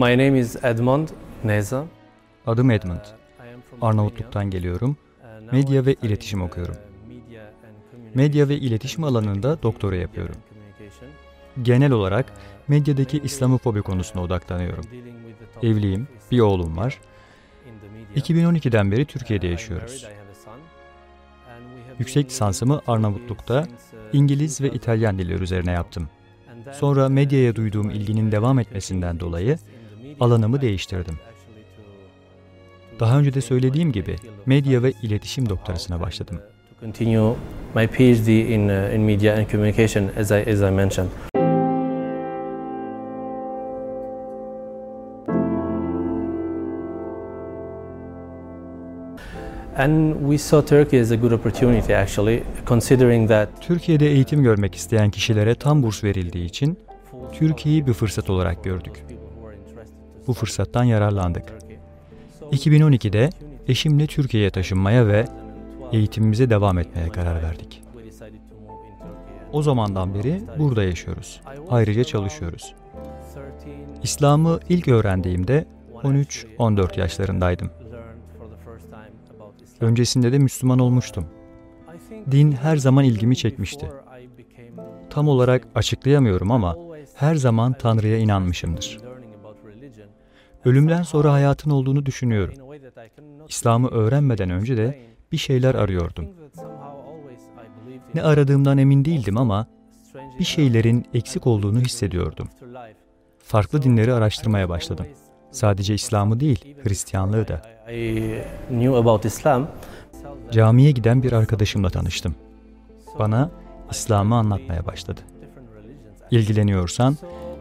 My name is Edmond Neza. Adım Edmund. Arnavutluk'tan geliyorum. Medya ve iletişim okuyorum. Medya ve iletişim alanında doktora yapıyorum. Genel olarak medyadaki İslamofobi konusuna odaklanıyorum. Evliyim, bir oğlum var. 2012'den beri Türkiye'de yaşıyoruz. Yüksek lisansımı Arnavutluk'ta İngiliz ve İtalyan dilleri üzerine yaptım. Sonra medyaya duyduğum ilginin devam etmesinden dolayı alanımı değiştirdim. Daha önce de söylediğim gibi medya ve iletişim doktorasına başladım. Continue my PhD in uh, in media and communication as I as I mentioned. And we saw Turkey as a good opportunity actually considering that Türkiye'de eğitim görmek isteyen kişilere tam burs verildiği için Türkiye'yi bir fırsat olarak gördük. Bu fırsattan yararlandık. 2012'de eşimle Türkiye'ye taşınmaya ve eğitimimize devam etmeye karar verdik. O zamandan beri burada yaşıyoruz. Ayrıca çalışıyoruz. İslam'ı ilk öğrendiğimde 13-14 yaşlarındaydım. Öncesinde de Müslüman olmuştum. Din her zaman ilgimi çekmişti. Tam olarak açıklayamıyorum ama her zaman Tanrı'ya inanmışımdır. Ölümden sonra hayatın olduğunu düşünüyorum. İslam'ı öğrenmeden önce de bir şeyler arıyordum. Ne aradığımdan emin değildim ama bir şeylerin eksik olduğunu hissediyordum. Farklı dinleri araştırmaya başladım. Sadece İslam'ı değil, Hristiyanlığı da. Camiye giden bir arkadaşımla tanıştım. Bana İslam'ı anlatmaya başladı. İlgileniyorsan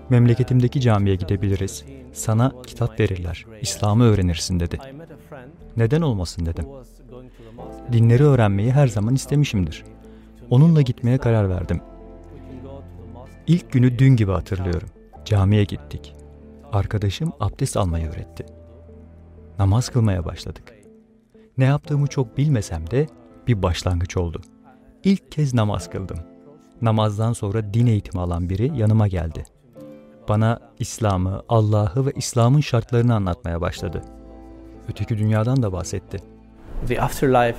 memleketimdeki camiye gidebiliriz. Sana kitap verirler. İslam'ı öğrenirsin dedi. Neden olmasın dedim. Dinleri öğrenmeyi her zaman istemişimdir. Onunla gitmeye karar verdim. İlk günü dün gibi hatırlıyorum. Camiye gittik. Arkadaşım abdest almayı öğretti. Namaz kılmaya başladık. Ne yaptığımı çok bilmesem de bir başlangıç oldu. İlk kez namaz kıldım. Namazdan sonra din eğitimi alan biri yanıma geldi. Bana İslam'ı, Allah'ı ve İslam'ın şartlarını anlatmaya başladı. Öteki dünyadan da bahsetti. The afterlife.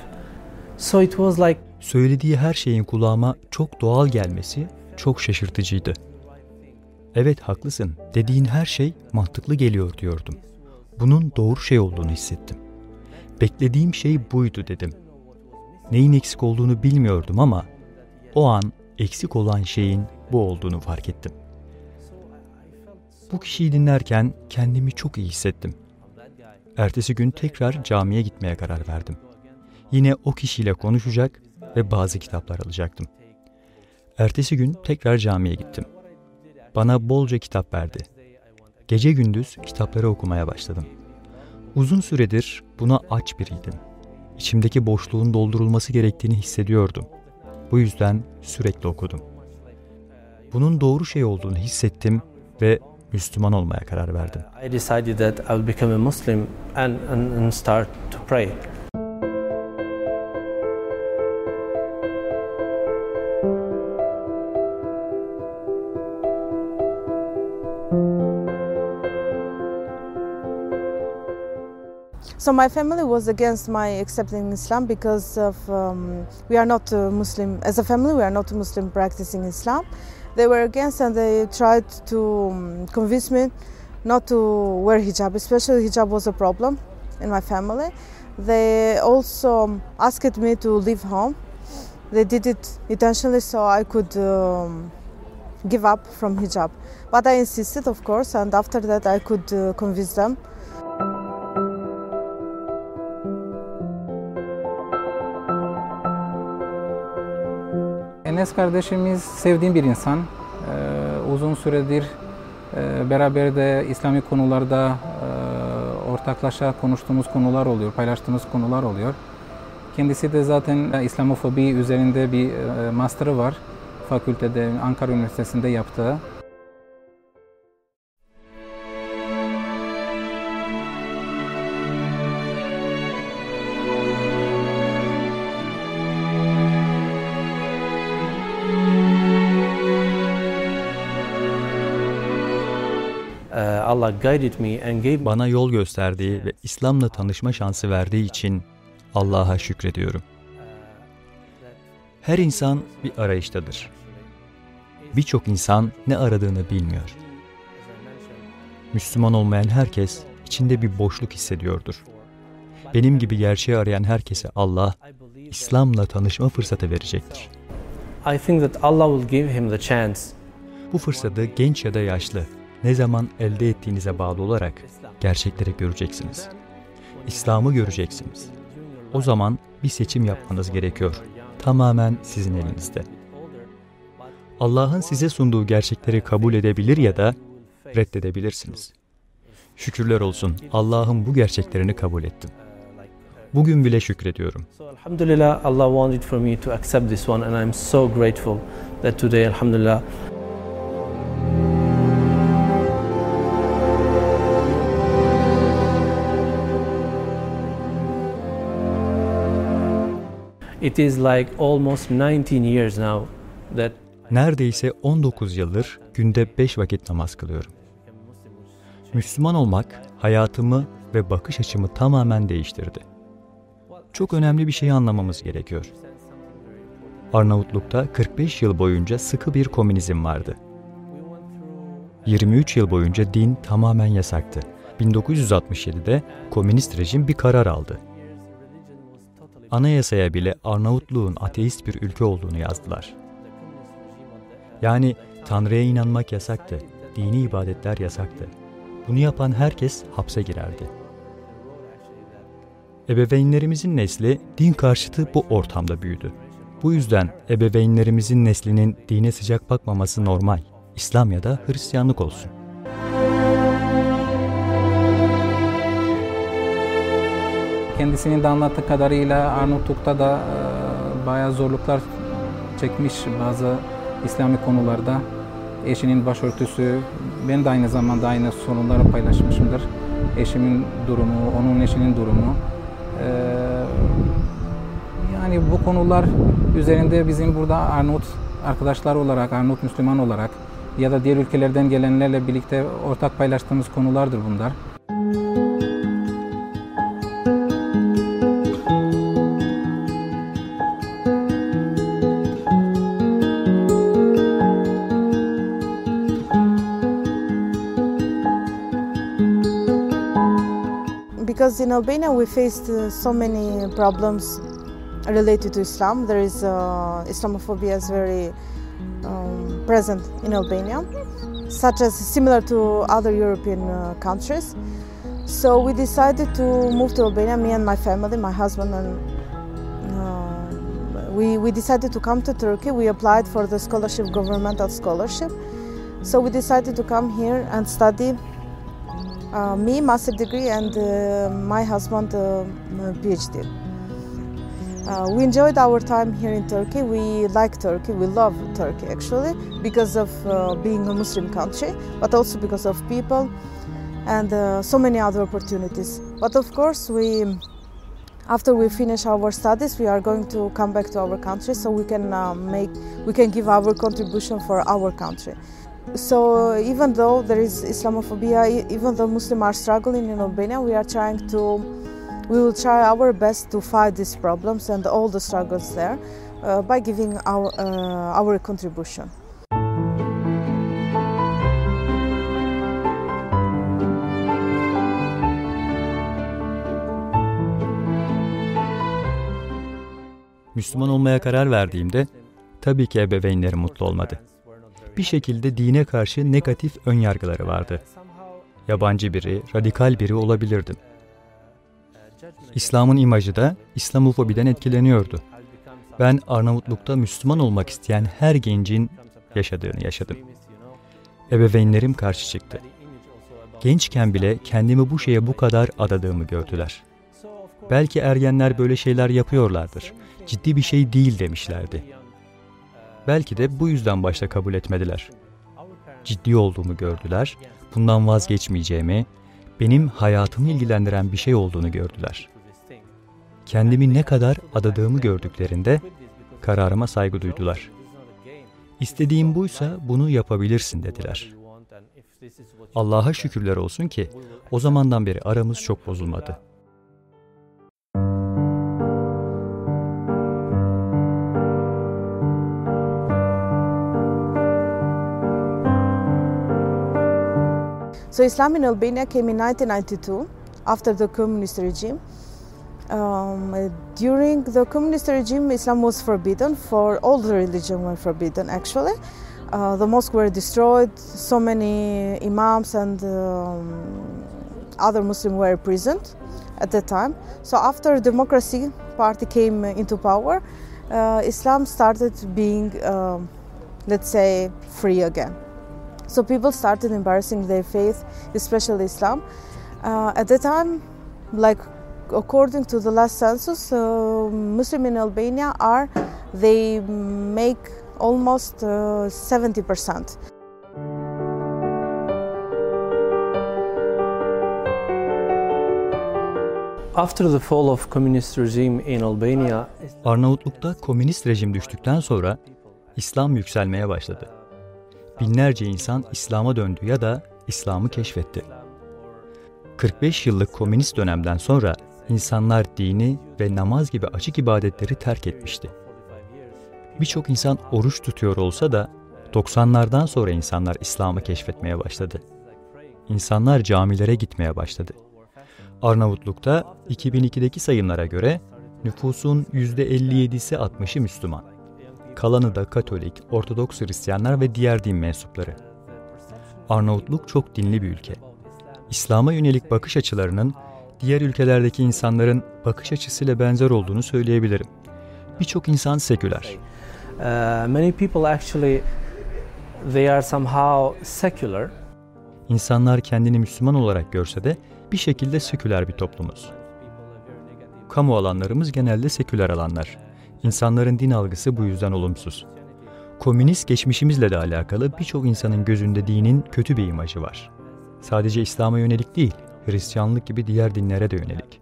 So it was like Söylediği her şeyin kulağıma çok doğal gelmesi çok şaşırtıcıydı. Evet haklısın. Dediğin her şey mantıklı geliyor diyordum. Bunun doğru şey olduğunu hissettim. Beklediğim şey buydu dedim. Neyin eksik olduğunu bilmiyordum ama o an eksik olan şeyin bu olduğunu fark ettim. Bu kişiyi dinlerken kendimi çok iyi hissettim. Ertesi gün tekrar camiye gitmeye karar verdim. Yine o kişiyle konuşacak ve bazı kitaplar alacaktım. Ertesi gün tekrar camiye gittim. Bana bolca kitap verdi. Gece gündüz kitapları okumaya başladım. Uzun süredir buna aç biriydim. İçimdeki boşluğun doldurulması gerektiğini hissediyordum. Bu yüzden sürekli okudum. Bunun doğru şey olduğunu hissettim ve Müslüman olmaya karar verdim. I decided that I will become a Muslim and, and, and start to pray. So my family was against my accepting Islam because of um, we are not uh, Muslim as a family. We are not Muslim practicing Islam. They were against and they tried to um, convince me not to wear hijab. Especially hijab was a problem in my family. They also asked me to leave home. They did it intentionally so I could um, give up from hijab. But I insisted, of course, and after that I could uh, convince them. Enes kardeşimiz sevdiğim bir insan. Ee, uzun süredir e, beraber de İslami konularda e, ortaklaşa konuştuğumuz konular oluyor, paylaştığımız konular oluyor. Kendisi de zaten e, İslamofobi üzerinde bir e, master'ı var. Fakültede, Ankara Üniversitesi'nde yaptığı. Bana yol gösterdiği ve İslam'la tanışma şansı verdiği için Allah'a şükrediyorum. Her insan bir arayıştadır. Birçok insan ne aradığını bilmiyor. Müslüman olmayan herkes içinde bir boşluk hissediyordur. Benim gibi gerçeği arayan herkese Allah İslam'la tanışma fırsatı verecektir. I think that Allah will give him the chance. Bu fırsatı genç ya da yaşlı ne zaman elde ettiğinize bağlı olarak gerçekleri göreceksiniz. İslam'ı göreceksiniz. O zaman bir seçim yapmanız gerekiyor. Tamamen sizin elinizde. Allah'ın size sunduğu gerçekleri kabul edebilir ya da reddedebilirsiniz. Şükürler olsun Allah'ın bu gerçeklerini kabul ettim. Bugün bile şükrediyorum. Alhamdulillah, Allah wanted for me to accept this one, and I'm so grateful that today, Alhamdulillah, it is like almost 19 years now that Neredeyse 19 yıldır günde 5 vakit namaz kılıyorum. Müslüman olmak hayatımı ve bakış açımı tamamen değiştirdi. Çok önemli bir şeyi anlamamız gerekiyor. Arnavutluk'ta 45 yıl boyunca sıkı bir komünizm vardı. 23 yıl boyunca din tamamen yasaktı. 1967'de komünist rejim bir karar aldı. Anayasaya bile Arnavutluğun ateist bir ülke olduğunu yazdılar. Yani Tanrı'ya inanmak yasaktı, dini ibadetler yasaktı. Bunu yapan herkes hapse girerdi. Ebeveynlerimizin nesli din karşıtı bu ortamda büyüdü. Bu yüzden ebeveynlerimizin neslinin dine sıcak bakmaması normal. İslam ya da Hristiyanlık olsun. Kendisinin de anlattığı kadarıyla Arnavutluk'ta da e, bayağı zorluklar çekmiş bazı İslami konularda. Eşinin başörtüsü, ben de aynı zamanda aynı sorunları paylaşmışımdır. Eşimin durumu, onun eşinin durumu. E, yani bu konular üzerinde bizim burada Arnavut arkadaşlar olarak, Arnavut Müslüman olarak ya da diğer ülkelerden gelenlerle birlikte ortak paylaştığımız konulardır bunlar. In Albania we faced uh, so many problems related to Islam. There is uh, Islamophobia is very um, present in Albania, such as similar to other European uh, countries. So we decided to move to Albania, me and my family, my husband and uh, we, we decided to come to Turkey. We applied for the scholarship, governmental scholarship. So we decided to come here and study. Uh, me, master degree, and uh, my husband, uh, PhD. Uh, we enjoyed our time here in Turkey. We like Turkey. We love Turkey actually because of uh, being a Muslim country, but also because of people and so many other opportunities. But of course, we after we finish our studies, we are going to come back to our country so we can make we can give our contribution for our country. So even though there is Islamophobia, even though Muslims are struggling in Albania, we are trying to we will try our best to fight these problems and all the struggles there uh, by giving our uh, our contribution. Müslüman olmaya karar verdiğimde tabii ki ebeveynlerim mutlu olmadı. Bir şekilde dine karşı negatif ön yargıları vardı. Yabancı biri, radikal biri olabilirdim. İslam'ın imajı da İslamofobiden etkileniyordu. Ben Arnavutluk'ta Müslüman olmak isteyen her gencin yaşadığını yaşadım. Ebeveynlerim karşı çıktı. Gençken bile kendimi bu şeye bu kadar adadığımı gördüler. Belki ergenler böyle şeyler yapıyorlardır. Ciddi bir şey değil demişlerdi. Belki de bu yüzden başta kabul etmediler. Ciddi olduğumu gördüler, bundan vazgeçmeyeceğimi, benim hayatımı ilgilendiren bir şey olduğunu gördüler. Kendimi ne kadar adadığımı gördüklerinde kararıma saygı duydular. İstediğim buysa bunu yapabilirsin dediler. Allah'a şükürler olsun ki o zamandan beri aramız çok bozulmadı. So Islam in Albania came in 1992 after the communist regime. Um, during the communist regime, Islam was forbidden. For all the religion were forbidden, actually. Uh, the mosques were destroyed. So many imams and um, other Muslims were imprisoned at that time. So after the democracy party came into power, uh, Islam started being, um, let's say, free again. So people started embarrassing their faith, especially Islam. Uh, at the time, like according to the last census, uh, Muslim in Albania are they make almost uh, 70 percent. After the fall of communist regime in Albania, Arnavutluk'ta komünist rejim düştükten sonra İslam yükselmeye başladı. Binlerce insan İslam'a döndü ya da İslam'ı keşfetti. 45 yıllık komünist dönemden sonra insanlar dini ve namaz gibi açık ibadetleri terk etmişti. Birçok insan oruç tutuyor olsa da 90'lardan sonra insanlar İslam'ı keşfetmeye başladı. İnsanlar camilere gitmeye başladı. Arnavutluk'ta 2002'deki sayımlara göre nüfusun %57'si 60'ı Müslüman. Kalanı da Katolik, Ortodoks Hristiyanlar ve diğer din mensupları. Arnavutluk çok dinli bir ülke. İslam'a yönelik bakış açılarının diğer ülkelerdeki insanların bakış açısıyla benzer olduğunu söyleyebilirim. Birçok insan seküler. uh, many people actually they are somehow secular. İnsanlar kendini Müslüman olarak görse de bir şekilde seküler bir toplumuz. Kamu alanlarımız genelde seküler alanlar. İnsanların din algısı bu yüzden olumsuz. Komünist geçmişimizle de alakalı birçok insanın gözünde dinin kötü bir imajı var. Sadece İslam'a yönelik değil, Hristiyanlık gibi diğer dinlere de yönelik.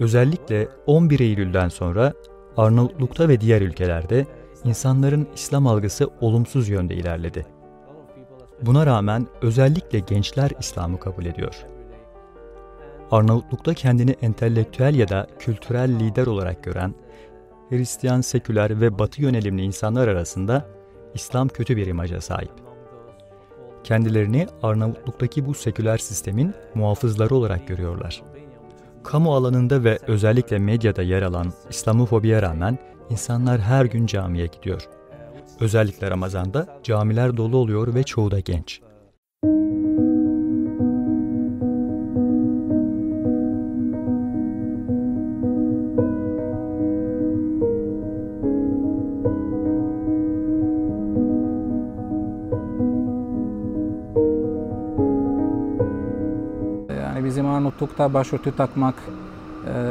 Özellikle 11 Eylül'den sonra Arnavutluk'ta ve diğer ülkelerde insanların İslam algısı olumsuz yönde ilerledi. Buna rağmen özellikle gençler İslam'ı kabul ediyor. Arnavutluk'ta kendini entelektüel ya da kültürel lider olarak gören Hristiyan, seküler ve batı yönelimli insanlar arasında İslam kötü bir imaja sahip. Kendilerini Arnavutluk'taki bu seküler sistemin muhafızları olarak görüyorlar. Kamu alanında ve özellikle medyada yer alan İslamofobiye rağmen insanlar her gün camiye gidiyor. Özellikle Ramazan'da camiler dolu oluyor ve çoğu da genç. Yani Arnavutluk'ta başörtü takmak,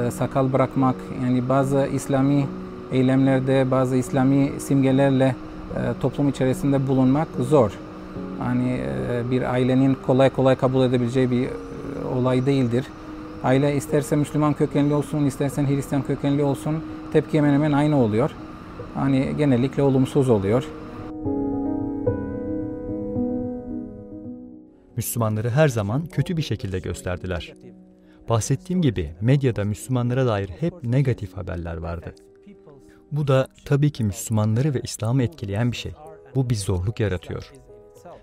e, sakal bırakmak, yani bazı İslami eylemlerde, bazı İslami simgelerle e, toplum içerisinde bulunmak zor. Hani e, bir ailenin kolay kolay kabul edebileceği bir e, olay değildir. Aile isterse Müslüman kökenli olsun, istersen Hristiyan kökenli olsun tepki hemen hemen aynı oluyor. Hani genellikle olumsuz oluyor. Müslümanları her zaman kötü bir şekilde gösterdiler. Bahsettiğim gibi medyada Müslümanlara dair hep negatif haberler vardı. Bu da tabii ki Müslümanları ve İslam'ı etkileyen bir şey. Bu bir zorluk yaratıyor.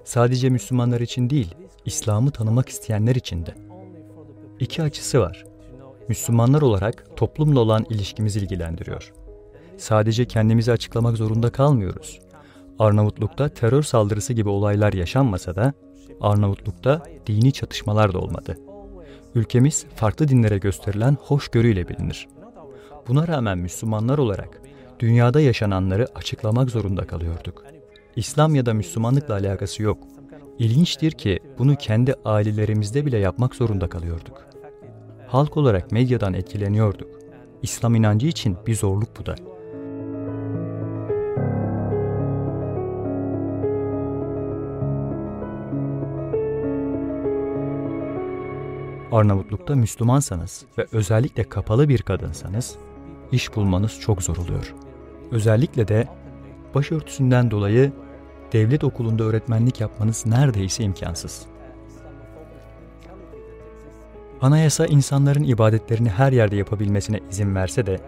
Sadece Müslümanlar için değil, İslam'ı tanımak isteyenler için de. İki açısı var. Müslümanlar olarak toplumla olan ilişkimizi ilgilendiriyor. Sadece kendimizi açıklamak zorunda kalmıyoruz. Arnavutluk'ta terör saldırısı gibi olaylar yaşanmasa da Arnavutluk'ta dini çatışmalar da olmadı. Ülkemiz farklı dinlere gösterilen hoşgörüyle bilinir. Buna rağmen Müslümanlar olarak dünyada yaşananları açıklamak zorunda kalıyorduk. İslam ya da Müslümanlıkla alakası yok. İlginçtir ki bunu kendi ailelerimizde bile yapmak zorunda kalıyorduk. Halk olarak medyadan etkileniyorduk. İslam inancı için bir zorluk bu da. Arnavutluk'ta Müslümansanız ve özellikle kapalı bir kadınsanız iş bulmanız çok zor oluyor. Özellikle de başörtüsünden dolayı devlet okulunda öğretmenlik yapmanız neredeyse imkansız. Anayasa insanların ibadetlerini her yerde yapabilmesine izin verse de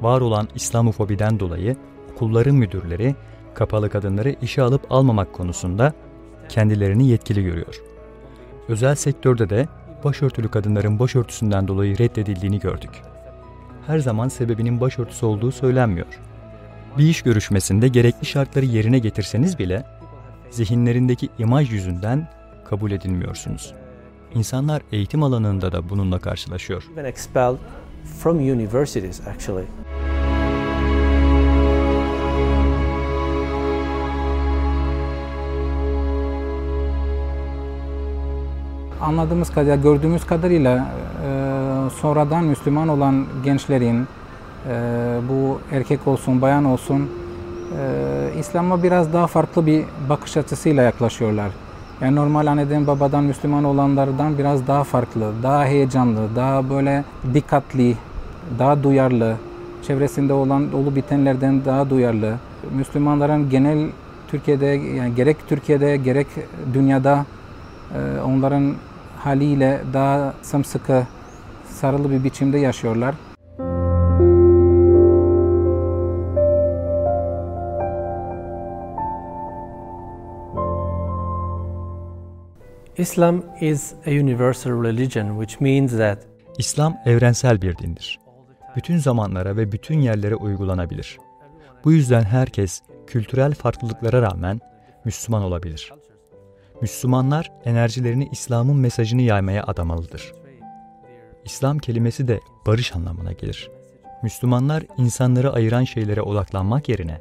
var olan İslamofobiden dolayı okulların müdürleri kapalı kadınları işe alıp almamak konusunda kendilerini yetkili görüyor. Özel sektörde de başörtülü kadınların başörtüsünden dolayı reddedildiğini gördük. Her zaman sebebinin başörtüsü olduğu söylenmiyor. Bir iş görüşmesinde gerekli şartları yerine getirseniz bile zihinlerindeki imaj yüzünden kabul edilmiyorsunuz. İnsanlar eğitim alanında da bununla karşılaşıyor. Anladığımız kadarıyla, gördüğümüz kadarıyla e, sonradan Müslüman olan gençlerin, e, bu erkek olsun, bayan olsun, e, İslam'a biraz daha farklı bir bakış açısıyla yaklaşıyorlar. Yani normal anneden babadan Müslüman olanlardan biraz daha farklı, daha heyecanlı, daha böyle dikkatli, daha duyarlı, çevresinde olan olu bitenlerden daha duyarlı. Müslümanların genel Türkiye'de yani gerek Türkiye'de gerek dünyada e, onların haliyle daha sımsıkı sarılı bir biçimde yaşıyorlar. Islam is a universal religion, which means that İslam evrensel bir dindir. Bütün zamanlara ve bütün yerlere uygulanabilir. Bu yüzden herkes kültürel farklılıklara rağmen Müslüman olabilir. Müslümanlar enerjilerini İslam'ın mesajını yaymaya adamalıdır. İslam kelimesi de barış anlamına gelir. Müslümanlar insanları ayıran şeylere odaklanmak yerine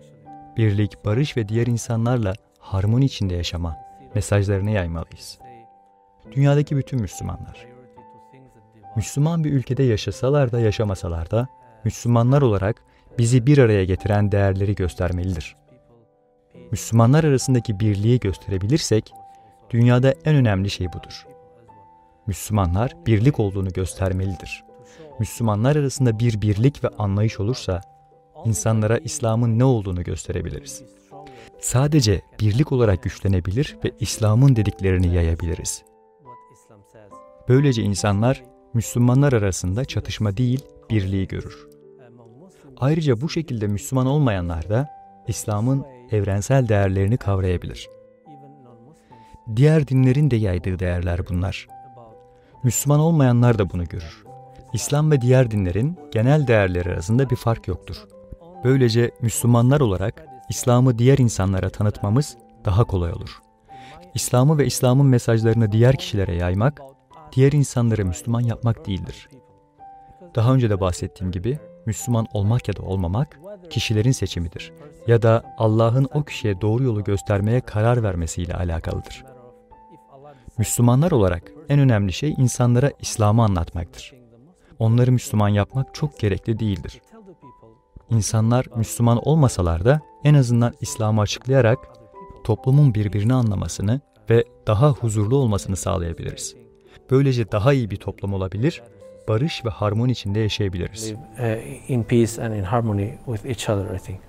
birlik, barış ve diğer insanlarla harmoni içinde yaşama mesajlarını yaymalıyız. Dünyadaki bütün Müslümanlar. Müslüman bir ülkede yaşasalar da yaşamasalar da Müslümanlar olarak bizi bir araya getiren değerleri göstermelidir. Müslümanlar arasındaki birliği gösterebilirsek dünyada en önemli şey budur. Müslümanlar birlik olduğunu göstermelidir. Müslümanlar arasında bir birlik ve anlayış olursa insanlara İslam'ın ne olduğunu gösterebiliriz. Sadece birlik olarak güçlenebilir ve İslam'ın dediklerini yayabiliriz. Böylece insanlar Müslümanlar arasında çatışma değil, birliği görür. Ayrıca bu şekilde Müslüman olmayanlar da İslam'ın evrensel değerlerini kavrayabilir. Diğer dinlerin de yaydığı değerler bunlar. Müslüman olmayanlar da bunu görür. İslam ve diğer dinlerin genel değerleri arasında bir fark yoktur. Böylece Müslümanlar olarak İslam'ı diğer insanlara tanıtmamız daha kolay olur. İslam'ı ve İslam'ın mesajlarını diğer kişilere yaymak, diğer insanları Müslüman yapmak değildir. Daha önce de bahsettiğim gibi Müslüman olmak ya da olmamak kişilerin seçimidir ya da Allah'ın o kişiye doğru yolu göstermeye karar vermesiyle alakalıdır. Müslümanlar olarak en önemli şey insanlara İslam'ı anlatmaktır. Onları Müslüman yapmak çok gerekli değildir. İnsanlar Müslüman olmasalar da en azından İslam'ı açıklayarak toplumun birbirini anlamasını ve daha huzurlu olmasını sağlayabiliriz. Böylece daha iyi bir toplum olabilir, barış ve harmoni içinde yaşayabiliriz. uh, in peace and in harmony with each other, I think.